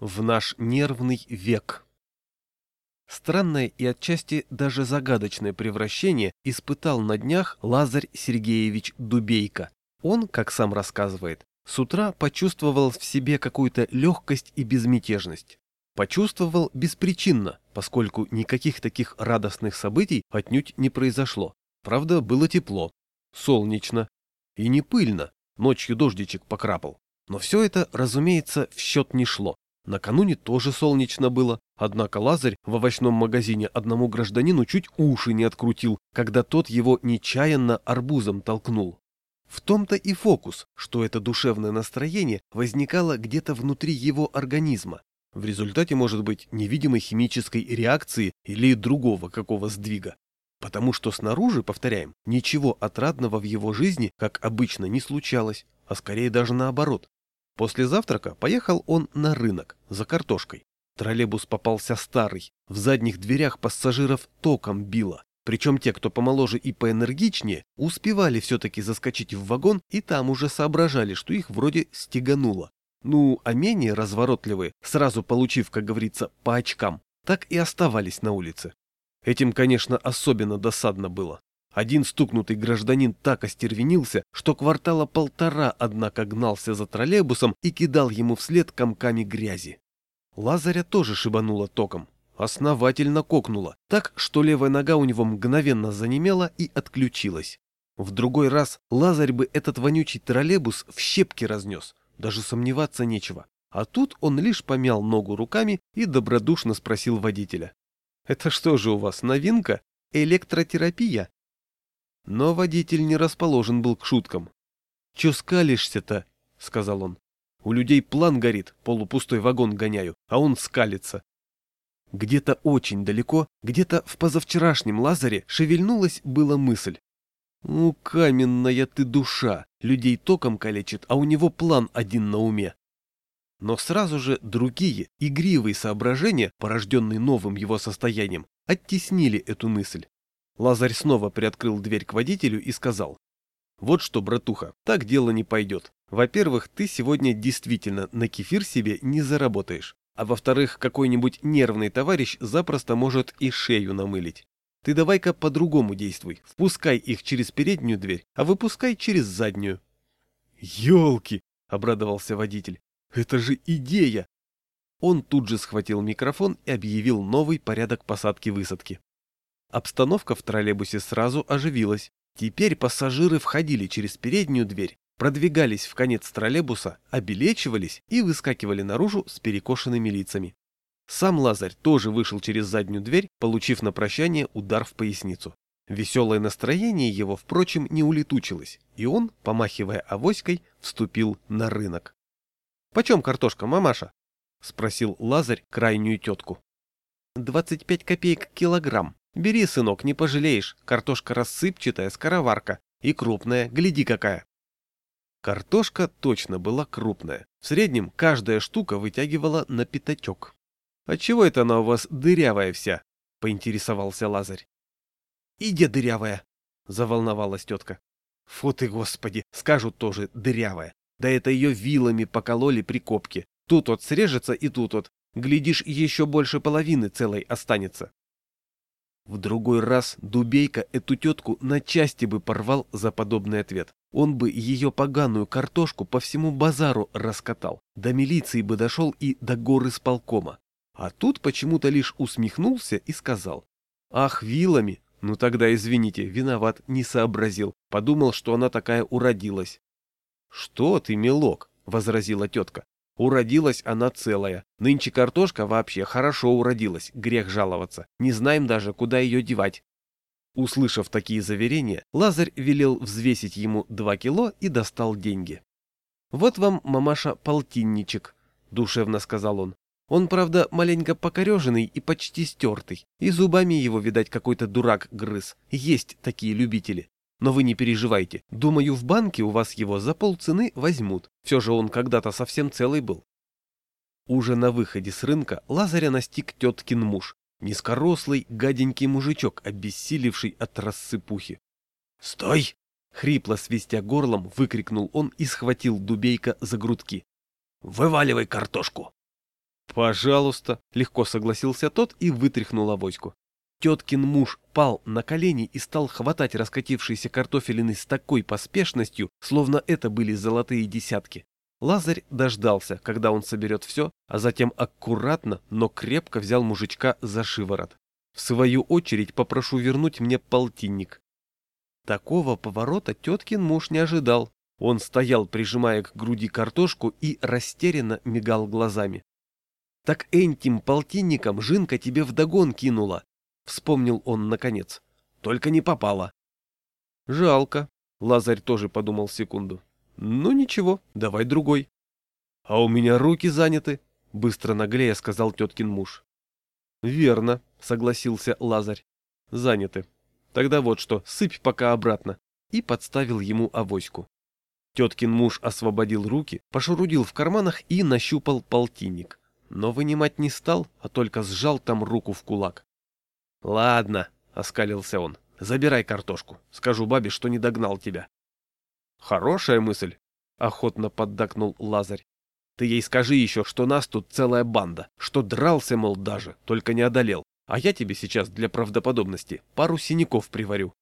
в наш нервный век. Странное и отчасти даже загадочное превращение испытал на днях Лазарь Сергеевич Дубейко. Он, как сам рассказывает, с утра почувствовал в себе какую-то легкость и безмятежность. Почувствовал беспричинно, поскольку никаких таких радостных событий отнюдь не произошло. Правда, было тепло, солнечно и не пыльно, ночью дождичек покрапал. Но все это, разумеется, в счет не шло. Накануне тоже солнечно было, однако Лазарь в овощном магазине одному гражданину чуть уши не открутил, когда тот его нечаянно арбузом толкнул. В том-то и фокус, что это душевное настроение возникало где-то внутри его организма, в результате, может быть, невидимой химической реакции или другого какого сдвига. Потому что снаружи, повторяем, ничего отрадного в его жизни, как обычно, не случалось, а скорее даже наоборот. После завтрака поехал он на рынок за картошкой. Троллейбус попался старый, в задних дверях пассажиров током било. Причем те, кто помоложе и поэнергичнее, успевали все-таки заскочить в вагон и там уже соображали, что их вроде стегануло. Ну, а менее разворотливые, сразу получив, как говорится, по очкам, так и оставались на улице. Этим, конечно, особенно досадно было. Один стукнутый гражданин так остервенился, что квартала полтора, однако, гнался за троллейбусом и кидал ему вслед комками грязи. Лазаря тоже шибануло током. Основательно кокнуло, так, что левая нога у него мгновенно занемела и отключилась. В другой раз Лазарь бы этот вонючий троллейбус в щепки разнес, даже сомневаться нечего. А тут он лишь помял ногу руками и добродушно спросил водителя. «Это что же у вас, новинка? Электротерапия?» Но водитель не расположен был к шуткам. «Чё скалишься-то?» — сказал он. «У людей план горит, полупустой вагон гоняю, а он скалится». Где-то очень далеко, где-то в позавчерашнем Лазаре шевельнулась была мысль. «Ну, каменная ты душа, людей током калечит, а у него план один на уме». Но сразу же другие, игривые соображения, порожденные новым его состоянием, оттеснили эту мысль. Лазарь снова приоткрыл дверь к водителю и сказал. «Вот что, братуха, так дело не пойдет. Во-первых, ты сегодня действительно на кефир себе не заработаешь. А во-вторых, какой-нибудь нервный товарищ запросто может и шею намылить. Ты давай-ка по-другому действуй. Впускай их через переднюю дверь, а выпускай через заднюю». «Елки!» — обрадовался водитель. «Это же идея!» Он тут же схватил микрофон и объявил новый порядок посадки-высадки. Обстановка в троллейбусе сразу оживилась. Теперь пассажиры входили через переднюю дверь, продвигались в конец троллейбуса, обелечивались и выскакивали наружу с перекошенными лицами. Сам Лазарь тоже вышел через заднюю дверь, получив на прощание удар в поясницу. Веселое настроение его, впрочем, не улетучилось, и он, помахивая авоськой, вступил на рынок. — Почем картошка, мамаша? — спросил Лазарь крайнюю тетку. — Двадцать пять копеек килограмм, Бери, сынок, не пожалеешь. Картошка рассыпчатая, скороварка. И крупная, гляди какая. Картошка точно была крупная. В среднем каждая штука вытягивала на пятачок. «Отчего это она у вас дырявая вся?» — поинтересовался Лазарь. «Иди дырявая!» — заволновалась тетка. «Фу ты, господи, скажут тоже дырявая. Да это ее вилами покололи при копке. Тут вот срежется и тут вот. Глядишь, еще больше половины целой останется. В другой раз Дубейка эту тетку на части бы порвал за подобный ответ. Он бы ее поганую картошку по всему базару раскатал, до милиции бы дошел и до горы с полкома. А тут почему-то лишь усмехнулся и сказал. «Ах, вилами! Ну тогда, извините, виноват, не сообразил. Подумал, что она такая уродилась». «Что ты, милок?» — возразила тетка. Уродилась она целая. Нынче картошка вообще хорошо уродилась, грех жаловаться. Не знаем даже, куда ее девать. Услышав такие заверения, Лазарь велел взвесить ему два кило и достал деньги. «Вот вам, мамаша, полтинничек», — душевно сказал он. «Он, правда, маленько покореженный и почти стертый, и зубами его, видать, какой-то дурак грыз. Есть такие любители. Но вы не переживайте. Думаю, в банке у вас его за полцены возьмут. Все же он когда-то совсем целый был. Уже на выходе с рынка Лазаря настиг теткин муж. Низкорослый, гаденький мужичок, обессилевший от рассыпухи. «Стой!» — хрипло свистя горлом, выкрикнул он и схватил Дубейка за грудки. «Вываливай картошку!» Пожалуйста, легко согласился тот и вытряхнул авоську. Теткин муж пал на колени и стал хватать раскатившиеся картофелины с такой поспешностью, словно это были золотые десятки. Лазарь дождался, когда он соберет все, а затем аккуратно, но крепко взял мужичка за шиворот. В свою очередь попрошу вернуть мне полтинник. Такого поворота теткин муж не ожидал. Он стоял, прижимая к груди картошку и растерянно мигал глазами. «Так этим полтинником Жинка тебе вдогон кинула», — вспомнил он наконец. «Только не попала». «Жалко», — Лазарь тоже подумал секунду. «Ну ничего, давай другой». «А у меня руки заняты», — быстро наглея сказал теткин муж. «Верно», — согласился Лазарь. «Заняты. Тогда вот что, сыпь пока обратно». И подставил ему авоську. Теткин муж освободил руки, пошурудил в карманах и нащупал полтинник. Но вынимать не стал, а только сжал там руку в кулак. «Ладно», — оскалился он, — «забирай картошку. Скажу бабе, что не догнал тебя». «Хорошая мысль», — охотно поддакнул Лазарь. «Ты ей скажи еще, что нас тут целая банда, что дрался, мол, даже, только не одолел. А я тебе сейчас для правдоподобности пару синяков приварю».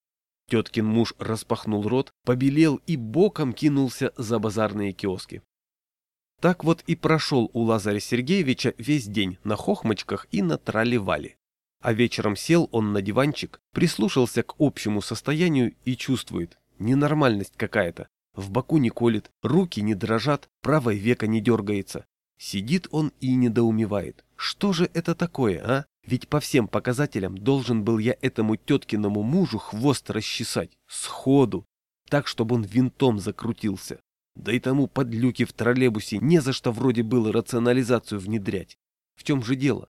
Теткин муж распахнул рот, побелел и боком кинулся за базарные киоски. Так вот и прошел у Лазаря Сергеевича весь день на хохмочках и на тролливале. А вечером сел он на диванчик, прислушался к общему состоянию и чувствует, ненормальность какая-то. В боку не колет, руки не дрожат, правое веко не дергается. Сидит он и недоумевает. Что же это такое, а? Ведь по всем показателям должен был я этому теткиному мужу хвост расчесать. Сходу. Так, чтобы он винтом закрутился. Да и тому подлюке в троллейбусе не за что вроде было рационализацию внедрять. В чем же дело?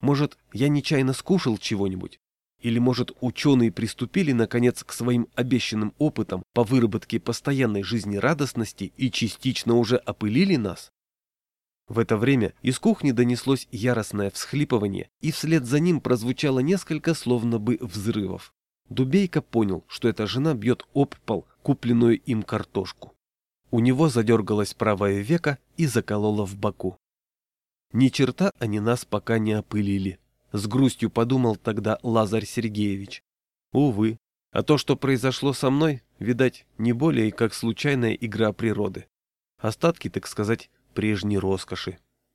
Может, я нечаянно скушал чего-нибудь? Или, может, ученые приступили, наконец, к своим обещанным опытам по выработке постоянной жизнерадостности и частично уже опылили нас? В это время из кухни донеслось яростное всхлипывание, и вслед за ним прозвучало несколько словно бы взрывов. Дубейка понял, что эта жена бьет об пол купленную им картошку. У него задергалось правое веко и закололо в боку. Ни черта они нас пока не опылили. С грустью подумал тогда Лазарь Сергеевич. Увы, а то, что произошло со мной, видать, не более как случайная игра природы. Остатки, так сказать, прежней роскоши.